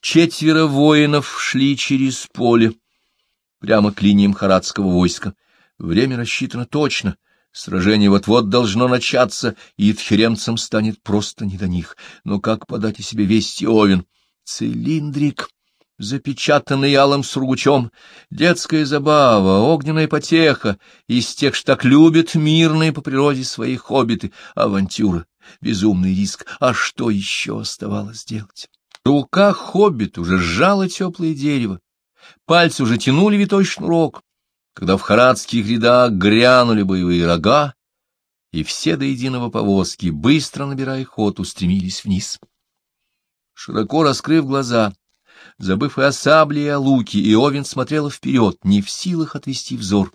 Четверо воинов шли через поле, прямо к линиям харадского войска. Время рассчитано точно. Сражение вот-вот должно начаться, и тхеремцам станет просто не до них. Но как подать о себе вести Овен? Цилиндрик, запечатанный алым сургучом, детская забава, огненная потеха, из тех, что так любят мирные по природе свои хоббиты, авантюра, безумный риск. А что еще оставалось делать? Рука хоббит уже сжала теплое дерево, пальцы уже тянули витой шнурок, когда в харадских рядах грянули боевые рога, и все до единого повозки, быстро набирая ход, устремились вниз. Широко раскрыв глаза, забыв и о сабле, и о луке, Иовин смотрела вперед, не в силах отвести взор.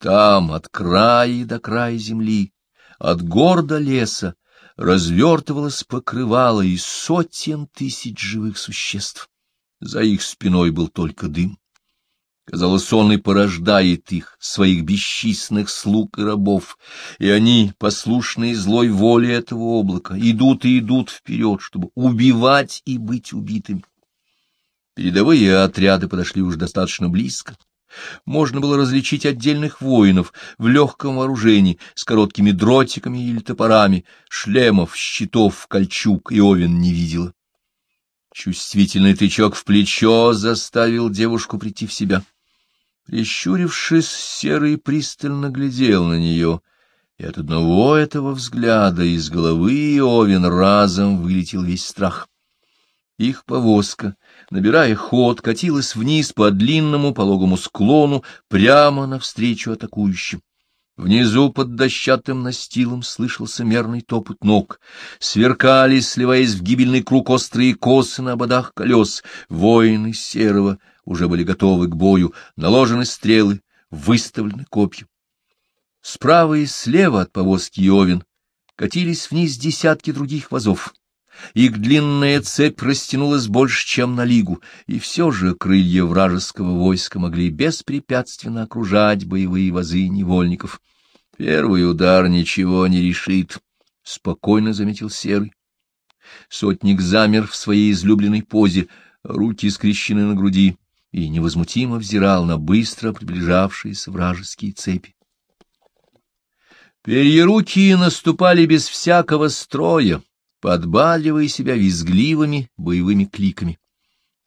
Там, от края до края земли, от гор до леса, развертывалось покрывало из сотен тысяч живых существ. За их спиной был только дым. Казалось, он и порождает их, своих бесчисленных слуг и рабов, и они, послушные злой воле этого облака, идут и идут вперед, чтобы убивать и быть убитыми. Передовые отряды подошли уже достаточно близко. Можно было различить отдельных воинов в легком вооружении, с короткими дротиками или топорами, шлемов, щитов, кольчуг и овен не видела. Чувствительный тычок в плечо заставил девушку прийти в себя. Прищурившись, Серый пристально глядел на нее, и от одного этого взгляда из головы Овен разом вылетел весь страх. Их повозка, набирая ход, катилась вниз по длинному пологому склону прямо навстречу атакующим. Внизу под дощатым настилом слышался мерный топот ног. Сверкали, сливаясь в гибельный круг острые косы на ободах колес. Воины серого уже были готовы к бою, наложены стрелы, выставлены копья. Справа и слева от повозки Йовин катились вниз десятки других вазов. Их длинная цепь растянулась больше, чем на лигу, и все же крылья вражеского войска могли беспрепятственно окружать боевые вазы невольников. Первый удар ничего не решит, — спокойно заметил Серый. Сотник замер в своей излюбленной позе, руки скрещены на груди, и невозмутимо взирал на быстро приближавшиеся вражеские цепи. Перьерукие наступали без всякого строя, подбаливая себя визгливыми боевыми кликами.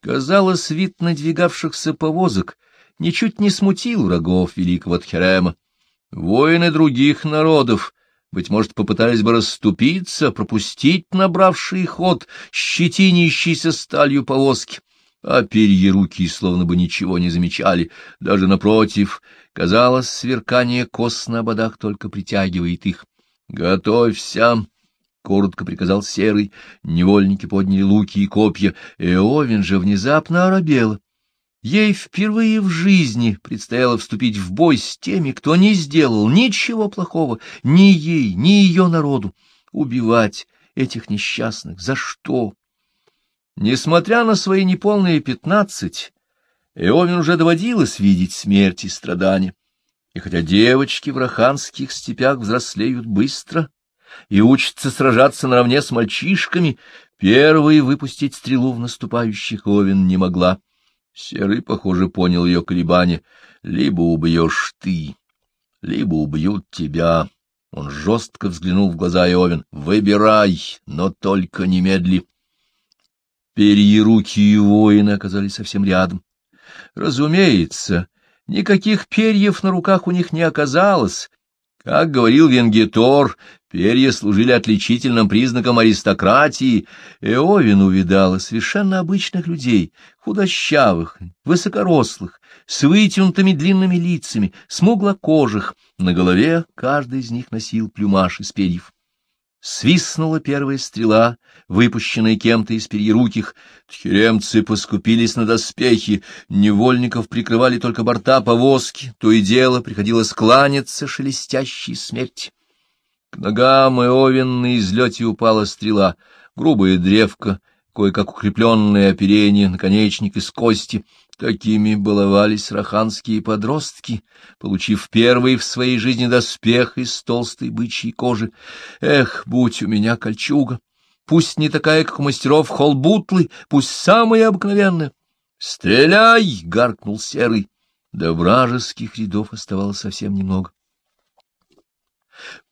Казалось, вид надвигавшихся повозок ничуть не смутил врагов великого Тхерема. Воины других народов, быть может, попытались бы расступиться, пропустить набравший ход, щетинящийся сталью повозки, а перья руки словно бы ничего не замечали, даже напротив, казалось, сверкание кос на ободах только притягивает их. «Готовься!» — коротко приказал Серый. Невольники подняли луки и копья. Эовин же внезапно оробела. Ей впервые в жизни предстояло вступить в бой с теми, кто не сделал ничего плохого ни ей, ни ее народу. Убивать этих несчастных за что? Несмотря на свои неполные пятнадцать, Эовин уже доводилось видеть смерть и страдания. И хотя девочки в раханских степях взрослеют быстро, и учится сражаться наравне с мальчишками, первой выпустить стрелу в наступающих Овен не могла. Серый, похоже, понял ее колебания. Либо убьешь ты, либо убьют тебя. Он жестко взглянул в глаза Иовен. Выбирай, но только немедли. Перья руки и воина оказались совсем рядом. Разумеется, никаких перьев на руках у них не оказалось, как говорил Венгетор, перья служили отличительным признаком аристократии. Эовин увидала совершенно обычных людей, худощавых, высокорослых, с вытянутыми длинными лицами, смуглокожих. На голове каждый из них носил плюмаж из перьев. Свистнула первая стрела, выпущенная кем-то из перьеруких. Тхеремцы поскупились на доспехи, невольников прикрывали только борта повозки, то и дело приходилось кланяться шелестящей смерти. К ногам Иовин на излете упала стрела, грубая древка, кое-как укрепленное оперение, наконечник из кости — Такими баловались раханские подростки, получив первый в своей жизни доспех из толстой бычьей кожи. Эх, будь у меня кольчуга! пусть не такая, как у мастеров холбутлы, пусть самая обыкновенная. «Стреляй!» — гаркнул Серый. До вражеских рядов оставалось совсем немного.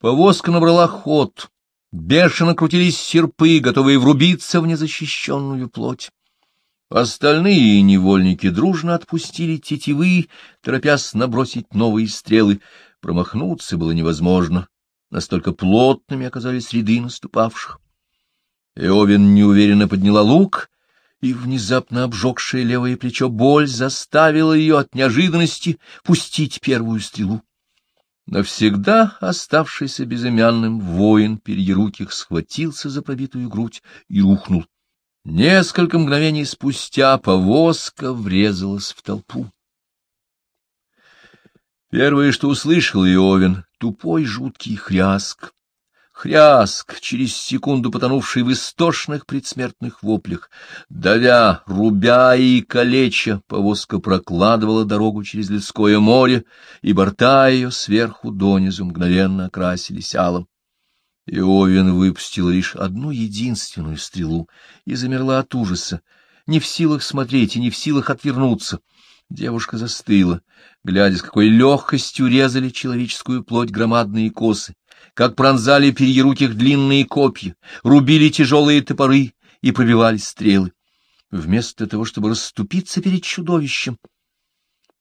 Повозка набрала ход. Бешено крутились серпы, готовые врубиться в незащищенную плоть. Остальные невольники дружно отпустили тетивы, торопясь набросить новые стрелы. Промахнуться было невозможно. Настолько плотными оказались ряды наступавших. Эовин неуверенно подняла лук, и внезапно обжегшее левое плечо боль заставила ее от неожиданности пустить первую стрелу. Навсегда оставшийся безымянным воин перьеруких схватился за пробитую грудь и рухнул. Несколько мгновений спустя повозка врезалась в толпу. Первое, что услышал Иовин, — тупой жуткий хряск. Хряск, через секунду потонувший в истошных предсмертных воплях. Давя, рубя и калеча, повозка прокладывала дорогу через людское море, и борта ее сверху донизу мгновенно окрасились алым. Иовин выпустил лишь одну единственную стрелу и замерла от ужаса, не в силах смотреть и не в силах отвернуться. Девушка застыла, глядя, с какой легкостью резали человеческую плоть громадные косы, как пронзали перьеруких длинные копья, рубили тяжелые топоры и пробивали стрелы. Вместо того, чтобы расступиться перед чудовищем,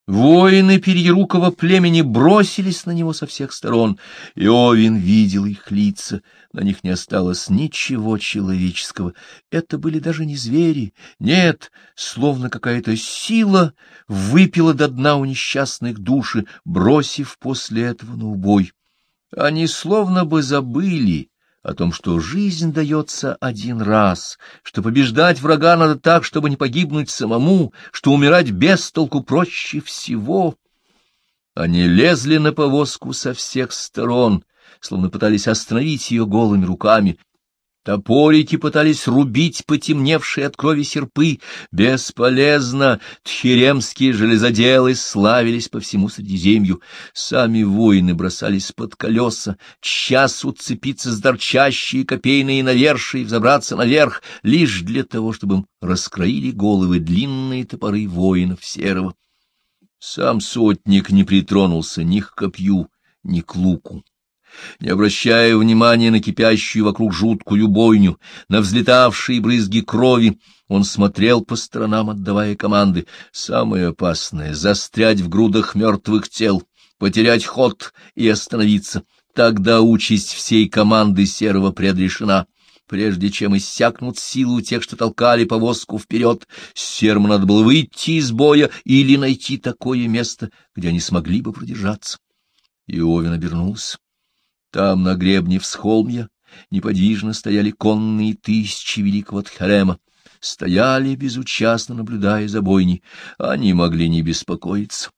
Воины Перьерукова племени бросились на него со всех сторон, и Овин видел их лица, на них не осталось ничего человеческого. Это были даже не звери, нет, словно какая-то сила выпила до дна у несчастных души, бросив после этого на убой. Они словно бы забыли, о том, что жизнь дается один раз, что побеждать врага надо так, чтобы не погибнуть самому, что умирать без толку проще всего. Они лезли на повозку со всех сторон, словно пытались остановить ее голыми руками, Топорики пытались рубить потемневшие от крови серпы. Бесполезно. Тхеремские железоделы славились по всему Средиземью. Сами воины бросались под колеса, час уцепиться с торчащие копейные навершие и взобраться наверх, лишь для того, чтобы им раскроили головы длинные топоры воинов серого. Сам сотник не притронулся ни к копью, ни к луку. Не обращая внимания на кипящую вокруг жуткую бойню, на взлетавшие брызги крови, он смотрел по сторонам, отдавая команды. Самое опасное — застрять в грудах мертвых тел, потерять ход и остановиться. Тогда участь всей команды серого предрешена. Прежде чем иссякнут силы тех, что толкали повозку вперед, серому надо было выйти из боя или найти такое место, где они смогли бы продержаться. Иовин обернулся. Там, на гребне всхолмья, неподвижно стояли конные тысячи великого Тхарема, стояли, безучастно наблюдая за бойней. Они могли не беспокоиться.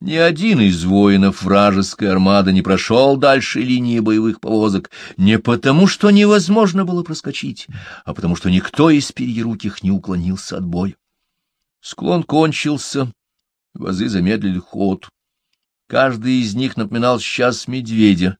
Ни один из воинов вражеской армады не прошел дальше линии боевых повозок, не потому, что невозможно было проскочить, а потому, что никто из перьеруких не уклонился от боя. Склон кончился, вазы замедлили ход. Каждый из них напоминал сейчас медведя,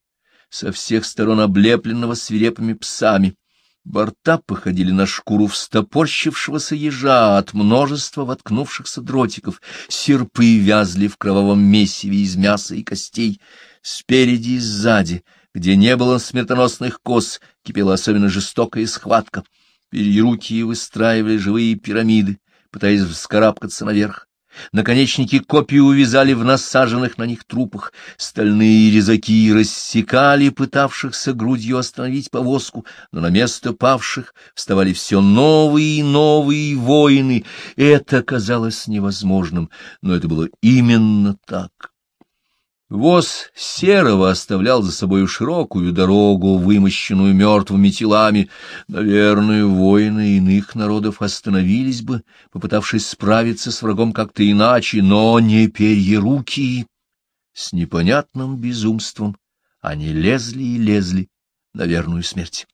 со всех сторон облепленного свирепыми псами. Борта походили на шкуру встопорщившегося ежа от множества воткнувшихся дротиков, серпы вязли в кровавом месиве из мяса и костей. Спереди и сзади, где не было смертоносных кос, кипела особенно жестокая схватка. Перьеруки выстраивали живые пирамиды, пытаясь вскарабкаться наверх. Наконечники копий увязали в насаженных на них трупах, стальные резаки рассекали пытавшихся грудью остановить повозку, но на место павших вставали все новые и новые воины. Это казалось невозможным, но это было именно так. Воз серого оставлял за собой широкую дорогу, вымощенную мертвыми телами. Наверное, воины иных народов остановились бы, попытавшись справиться с врагом как-то иначе, но не перьеруки. С непонятным безумством они лезли и лезли на верную смерть.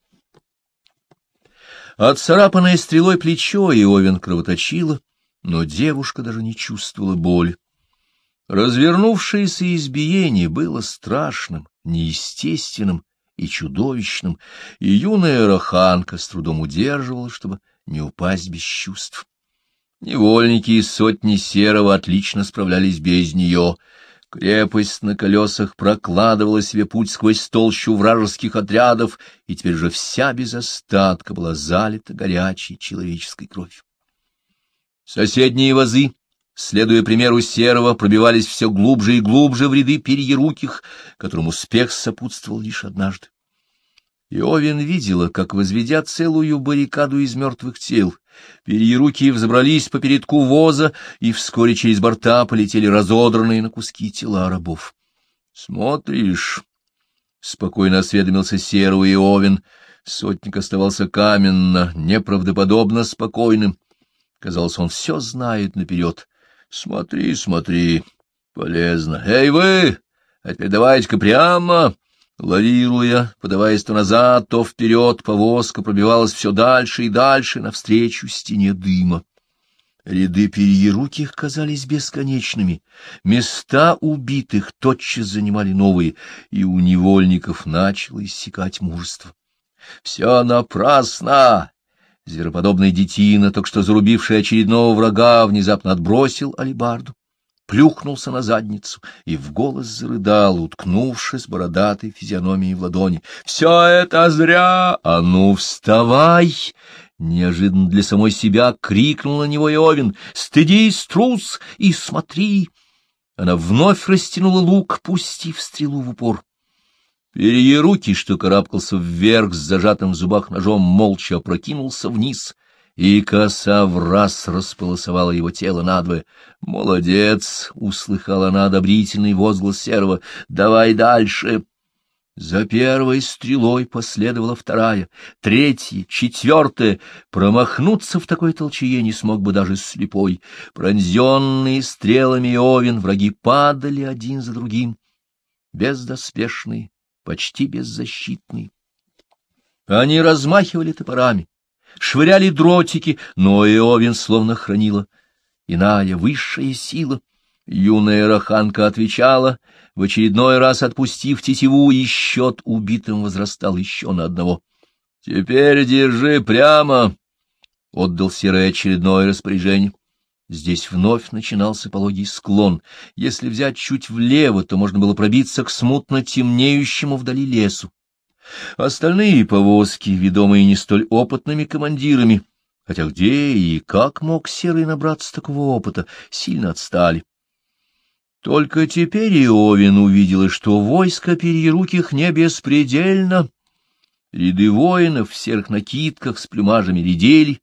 Отцарапанное стрелой плечо Иовен кровоточило, но девушка даже не чувствовала боли. Развернувшееся избиение было страшным, неестественным и чудовищным, и юная раханка с трудом удерживала, чтобы не упасть без чувств. Невольники из сотни серого отлично справлялись без нее. Крепость на колесах прокладывала себе путь сквозь толщу вражеских отрядов, и теперь же вся без остатка была залита горячей человеческой кровью. Соседние вазы, следуя примеру серого, пробивались все глубже и глубже в ряды перьеруких, которым успех сопутствовал лишь однажды. Иовин видела, как, возведя целую баррикаду из мертвых тел, перьеруки взобрались по передку воза, и вскоре через борта полетели разодранные на куски тела рабов. — Смотришь, — спокойно осведомился серый Иовин, сотник оставался каменно, неправдоподобно спокойным. Казалось, он все знает наперед. — Смотри, смотри, полезно. — Эй, вы! А теперь давайте-ка прямо! Лавируя, подаваясь то назад, то вперед, повозка пробивалась все дальше и дальше навстречу стене дыма. Ряды перьеруких казались бесконечными, места убитых тотчас занимали новые, и у невольников начало иссякать мужество. — Все напрасно! Звероподобный детина, только что зарубивший очередного врага, внезапно отбросил алибарду плюхнулся на задницу и в голос зарыдал, уткнувшись бородатой физиономией в ладони. — Все это зря! А ну, вставай! Неожиданно для самой себя крикнул на него Иовин. — Стыдись, трус, и смотри! Она вновь растянула лук, пустив стрелу в упор. Перьеруки, что карабкался вверх с зажатым в зубах ножом, молча опрокинулся вниз — и коса в раз располосовала его тело надвое. «Молодец!» — услыхала она одобрительный возглас серого. «Давай дальше!» За первой стрелой последовала вторая, третья, четвертая. Промахнуться в такой толчее не смог бы даже слепой. Пронзенные стрелами Овен враги падали один за другим, бездоспешные, почти беззащитные. Они размахивали топорами, швыряли дротики, но Иовин словно хранила иная высшая сила. Юная раханка отвечала, в очередной раз отпустив тетиву, и счет убитым возрастал еще на одного. — Теперь держи прямо! — отдал Серый очередное распоряжение. Здесь вновь начинался пологий склон. Если взять чуть влево, то можно было пробиться к смутно темнеющему вдали лесу. Остальные повозки, ведомые не столь опытными командирами, хотя где и как мог Серый набраться такого опыта, сильно отстали. Только теперь Иовин увидела, что войско перьеруких не беспредельно. Ряды воинов в серых накидках с плюмажами редели,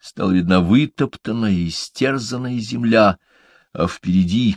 стала видна вытоптанная и стерзанная земля, а впереди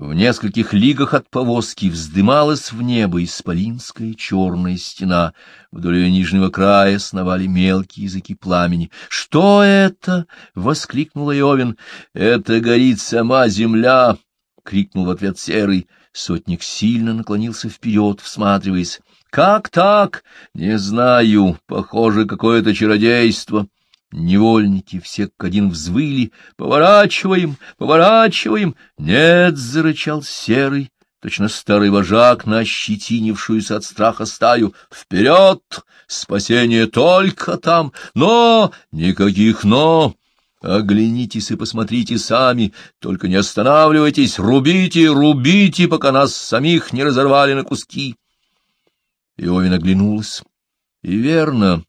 в нескольких лигах от повозки вздымалась в небо исполинская черная стена. Вдоль ее нижнего края сновали мелкие языки пламени. — Что это? — воскликнула Иовин. — Это горит сама земля! — крикнул в ответ Серый. Сотник сильно наклонился вперед, всматриваясь. — Как так? — Не знаю. Похоже, какое-то чародейство. Невольники все как один взвыли. «Поворачиваем! Поворачиваем!» «Нет!» — зарычал серый, точно старый вожак на ощетинившуюся от страха стаю. «Вперед! Спасение только там! Но! Никаких «но!» Оглянитесь и посмотрите сами, только не останавливайтесь, рубите, рубите, пока нас самих не разорвали на куски. Иовин оглянулась. И верно,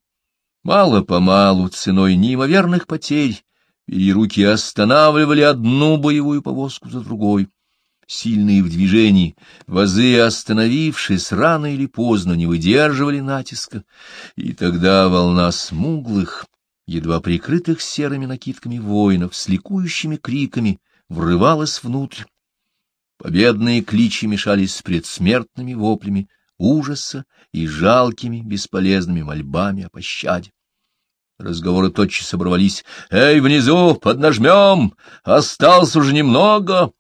Мало-помалу, ценой неимоверных потерь, и руки останавливали одну боевую повозку за другой. Сильные в движении, вазы, остановившись, рано или поздно не выдерживали натиска, и тогда волна смуглых, едва прикрытых серыми накидками воинов, с ликующими криками, врывалась внутрь. Победные кличи мешались с предсмертными воплями ужаса и жалкими, бесполезными мольбами о пощаде. Разговоры тотчас оборвались. «Эй, внизу, поднажмем! Осталось уже немного!»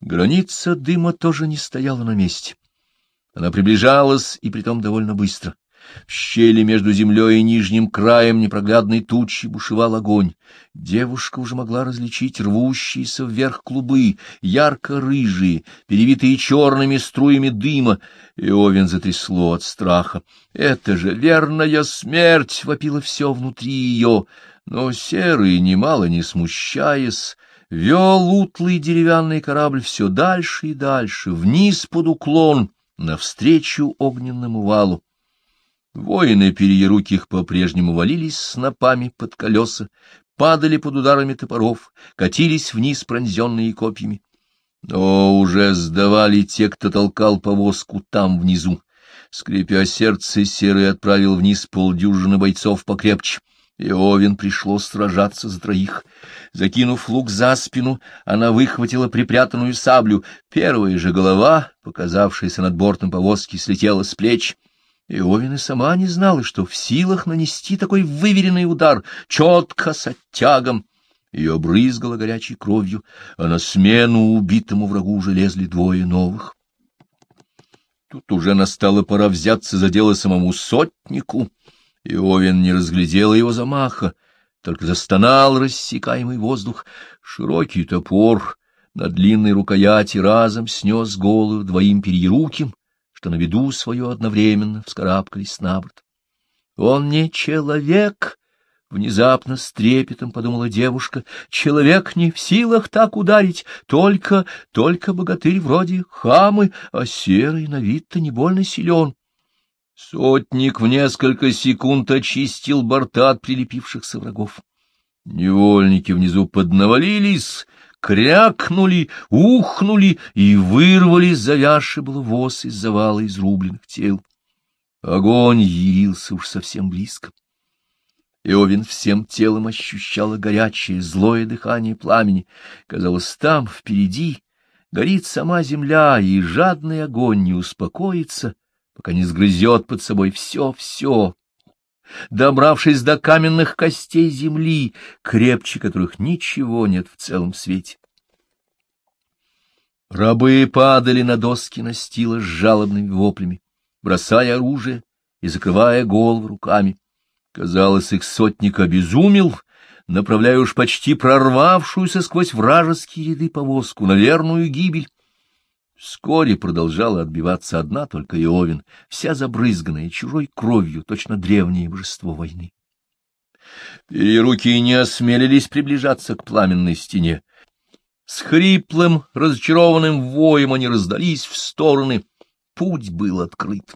Граница дыма тоже не стояла на месте. Она приближалась, и притом довольно быстро. В щели между землей и нижним краем непроглядной тучи бушевал огонь. Девушка уже могла различить рвущиеся вверх клубы, ярко-рыжие, перевитые черными струями дыма. И Овен затрясло от страха. «Это же верная смерть!» — вопило все внутри ее. Но серый, немало не смущаясь, вел утлый деревянный корабль все дальше и дальше, вниз под уклон, навстречу огненному валу. Воины перьеруких по-прежнему валились снопами под колеса, падали под ударами топоров, катились вниз пронзенные копьями. Но уже сдавали те, кто толкал повозку там внизу. Скрипя сердце, Серый отправил вниз полдюжины бойцов покрепче. И Овен пришлось сражаться за троих. Закинув лук за спину, она выхватила припрятанную саблю. Первая же голова, показавшаяся над бортом повозки, слетела с плеч — и Овен и сама не знала, что в силах нанести такой выверенный удар, четко, с оттягом. Ее брызгало горячей кровью, а на смену убитому врагу уже лезли двое новых. Тут уже настала пора взяться за дело самому сотнику, и Овен не разглядел его замаха, только застонал рассекаемый воздух. Широкий топор на длинной рукояти разом снес голову двоим перьеруким, что на виду свою одновременно вскарабкались на борт. «Он не человек!» — внезапно с трепетом подумала девушка. «Человек не в силах так ударить, только, только богатырь вроде хамы, а серый на вид-то не больно силен». Сотник в несколько секунд очистил борта от прилепившихся врагов. Невольники внизу поднавалились, крякнули, ухнули и вырвали завязший был воз из завала изрубленных тел. Огонь явился уж совсем близко. Иовин всем телом ощущала горячее, злое дыхание пламени. Казалось, там, впереди, горит сама земля, и жадный огонь не успокоится, пока не сгрызет под собой все-все, добравшись до каменных костей земли, крепче которых ничего нет в целом свете. Рабы падали на доски настила с жалобными воплями, бросая оружие и закрывая голову руками. Казалось, их сотник обезумел, направляя уж почти прорвавшуюся сквозь вражеские ряды повозку на верную гибель. Вскоре продолжала отбиваться одна только Иовин, вся забрызганная чужой кровью, точно древнее божество войны. Переруки не осмелились приближаться к пламенной стене. С хриплым, разочарованным воем они раздались в стороны. Путь был открыт.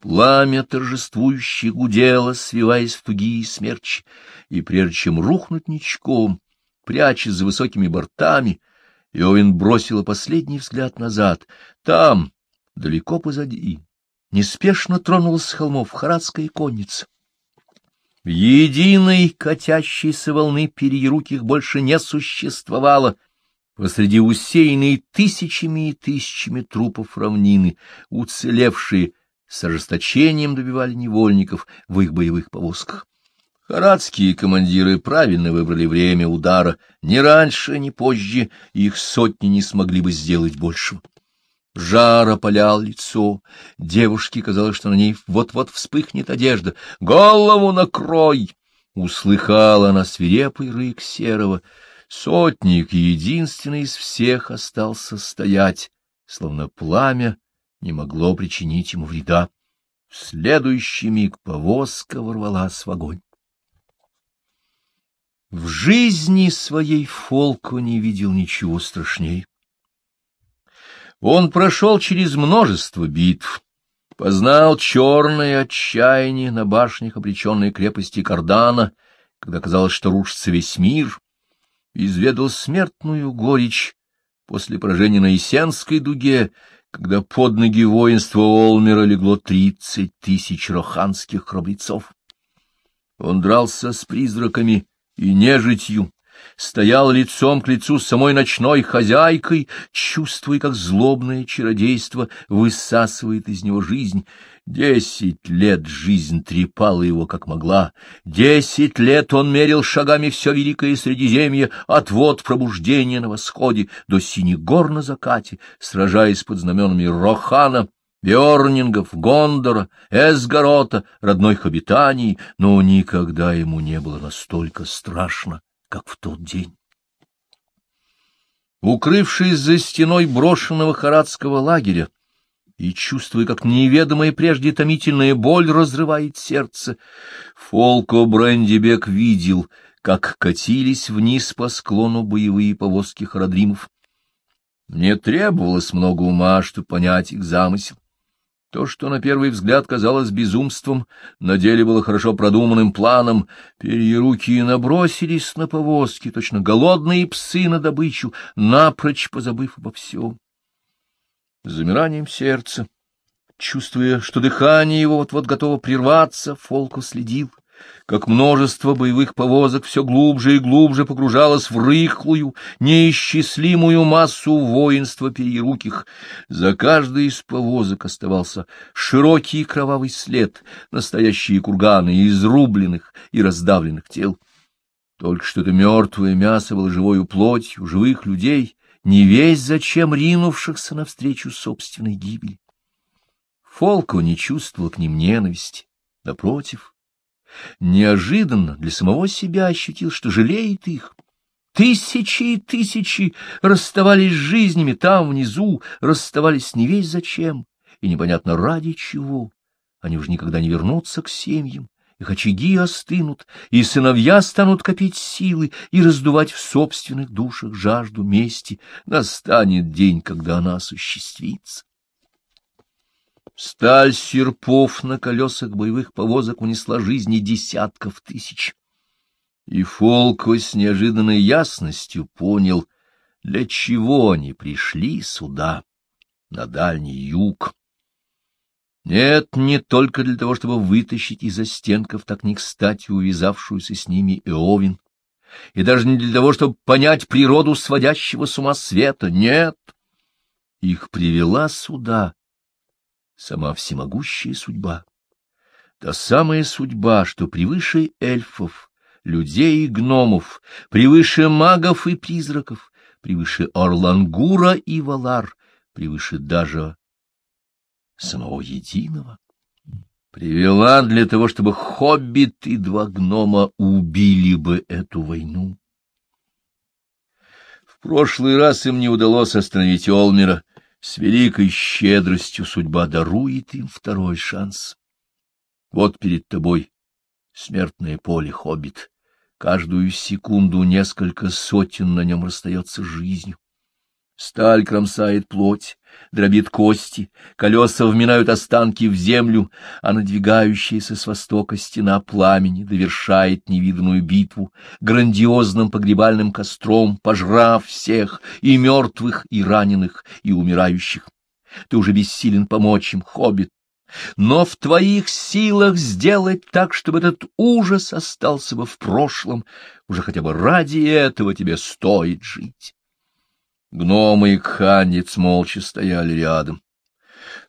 Пламя торжествующе гудело, свиваясь в тугие смерчи, и прежде чем рухнуть ничком, прячась за высокими бортами, Иовин бросила последний взгляд назад. Там, далеко позади, неспешно тронулась с холмов харадская конница. Единой катящейся волны перьеруких больше не существовало. Посреди усеянной тысячами и тысячами трупов равнины, уцелевшие с ожесточением добивали невольников в их боевых повозках. Харадские командиры правильно выбрали время удара. Ни раньше, ни позже их сотни не смогли бы сделать большего. Жар опалял лицо. Девушке казалось, что на ней вот-вот вспыхнет одежда. «Голову накрой!» Услыхала она свирепый рык серого. Сотник, единственный из всех, остался стоять, словно пламя не могло причинить ему вреда. В следующий миг повозка ворвалась в огонь. В жизни своей Фолко не видел ничего страшней. Он прошел через множество битв, познал черное отчаяние на башнях обреченной крепости Кардана, когда казалось, что рушится весь мир, изведал смертную горечь после поражения на Исенской дуге, когда под ноги воинства Олмера легло тридцать тысяч роханских храбрецов. Он дрался с призраками, и нежитью, стоял лицом к лицу с самой ночной хозяйкой, чувствуя, как злобное чародейство высасывает из него жизнь. Десять лет жизнь трепала его, как могла. Десять лет он мерил шагами все великое Средиземье, от вод пробуждения на восходе до синегор на закате, сражаясь под знаменами Рохана Бёрнингов, Гондора, Эсгорота, родной обитаний, но никогда ему не было настолько страшно, как в тот день. Укрывшись за стеной брошенного харадского лагеря и чувствуя, как неведомая прежде томительная боль разрывает сердце, Фолко Брендибек видел, как катились вниз по склону боевые повозки харадримов. Не требовалось много ума, чтобы понять их замысел. То, что на первый взгляд казалось безумством, на деле было хорошо продуманным планом. Перьеруки набросились на повозки, точно голодные псы на добычу, напрочь позабыв обо всем. С замиранием сердца, чувствуя, что дыхание его вот-вот готово прерваться, Фолку следил — как множество боевых повозок все глубже и глубже погружалось в рыхлую, неисчислимую массу воинства переруких. За каждой из повозок оставался широкий кровавый след, настоящие курганы изрубленных и раздавленных тел. Только что это мертвое мясо было живою плотью живых людей, не весь зачем ринувшихся навстречу собственной гибели. Фолко не чувствовал к ним ненависти, напротив — неожиданно для самого себя ощутил, что жалеет их. Тысячи и тысячи расставались с жизнями там внизу, расставались не весь зачем и непонятно ради чего. Они уже никогда не вернутся к семьям, их очаги остынут, и сыновья станут копить силы и раздувать в собственных душах жажду мести. Настанет день, когда она осуществится. Сталь серпов на колесах боевых повозок унесла жизни десятков тысяч. И Фолко с неожиданной ясностью понял, для чего они пришли сюда, на Дальний Юг. Нет, не только для того, чтобы вытащить из-за стенков так не кстати увязавшуюся с ними Эовин, и даже не для того, чтобы понять природу сводящего с ума света, нет. Их привела сюда сама всемогущая судьба. Та самая судьба, что превыше эльфов, людей и гномов, превыше магов и призраков, превыше Орлангура и Валар, превыше даже самого единого. Привела для того, чтобы хоббит и два гнома убили бы эту войну. В прошлый раз им не удалось остановить Олмера, с великой щедростью судьба дарует им второй шанс. Вот перед тобой смертное поле хоббит. Каждую секунду несколько сотен на нем расстается жизнью. Сталь кромсает плоть, дробит кости, колеса вминают останки в землю, а надвигающаяся с востока стена пламени довершает невиданную битву грандиозным погребальным костром, пожрав всех, и мертвых, и раненых, и умирающих. Ты уже бессилен помочь им, хоббит, но в твоих силах сделать так, чтобы этот ужас остался бы в прошлом, уже хотя бы ради этого тебе стоит жить. Гномы и кханец молча стояли рядом.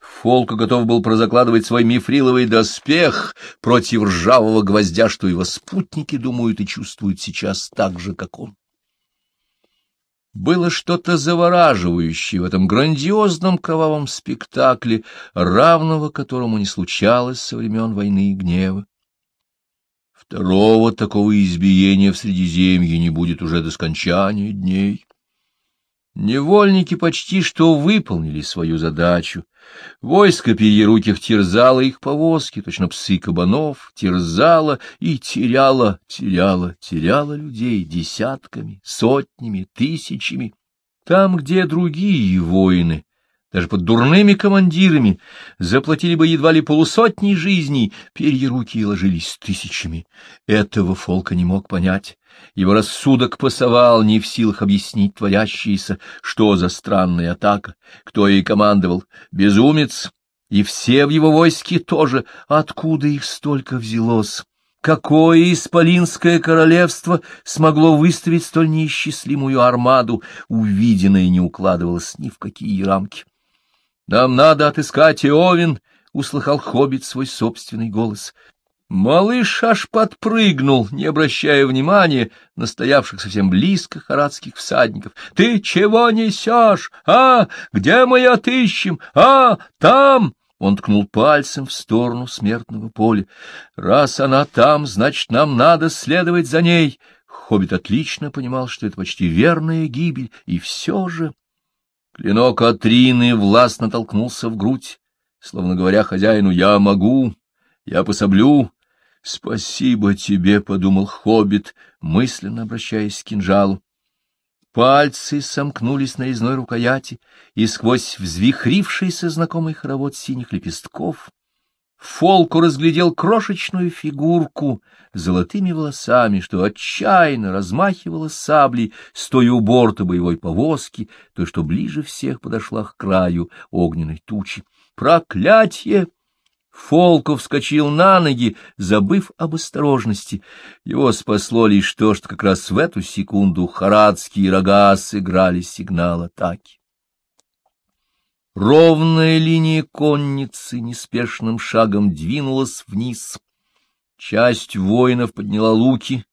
Фолка готов был прозакладывать свой мифриловый доспех против ржавого гвоздя, что его спутники думают и чувствуют сейчас так же, как он. Было что-то завораживающее в этом грандиозном кровавом спектакле, равного которому не случалось со времен войны и гнева. Второго такого избиения в Средиземье не будет уже до скончания дней. Невольники почти что выполнили свою задачу. Войско перьеруких терзало их повозки, точно псы кабанов, терзало и теряло, теряло, теряло людей десятками, сотнями, тысячами. Там, где другие воины даже под дурными командирами, заплатили бы едва ли полусотни жизней, перья руки ложились тысячами. Этого Фолка не мог понять. Его рассудок пасовал, не в силах объяснить творящееся, что за странная атака, кто ей командовал, безумец, и все в его войске тоже, откуда их столько взялось. Какое исполинское королевство смогло выставить столь неисчислимую армаду, увиденное не укладывалось ни в какие рамки. Нам надо отыскать Иовин, — услыхал хоббит свой собственный голос. Малыш аж подпрыгнул, не обращая внимания на стоявших совсем близко харадских всадников. — Ты чего несешь? А, где мы отыщем? А, там! Он ткнул пальцем в сторону смертного поля. «Раз она там, значит, нам надо следовать за ней!» Хоббит отлично понимал, что это почти верная гибель, и все же... Клинок Атрины властно толкнулся в грудь, словно говоря хозяину «Я могу, я пособлю». «Спасибо тебе», — подумал Хоббит, мысленно обращаясь к кинжалу. Пальцы сомкнулись на резной рукояти, и сквозь взвихрившийся знакомый хоровод синих лепестков Фолку разглядел крошечную фигурку с золотыми волосами, что отчаянно размахивала саблей, стоя у борта боевой повозки, той, что ближе всех подошла к краю огненной тучи. «Проклятье!» Фолков вскочил на ноги, забыв об осторожности. Его спасло лишь то, что как раз в эту секунду харадские рога сыграли сигнал атаки. Ровная линия конницы неспешным шагом двинулась вниз. Часть воинов подняла луки,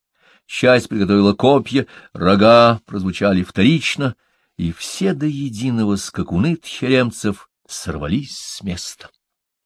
часть приготовила копья, рога прозвучали вторично, и все до единого скакуны тхеремцев сорвались с места.